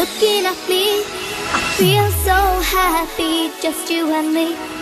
looking at me. I feel so happy, just you and me.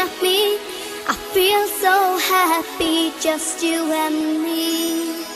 at me. I feel so happy, just you and me.